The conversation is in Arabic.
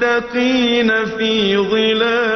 للمتقين في ظلال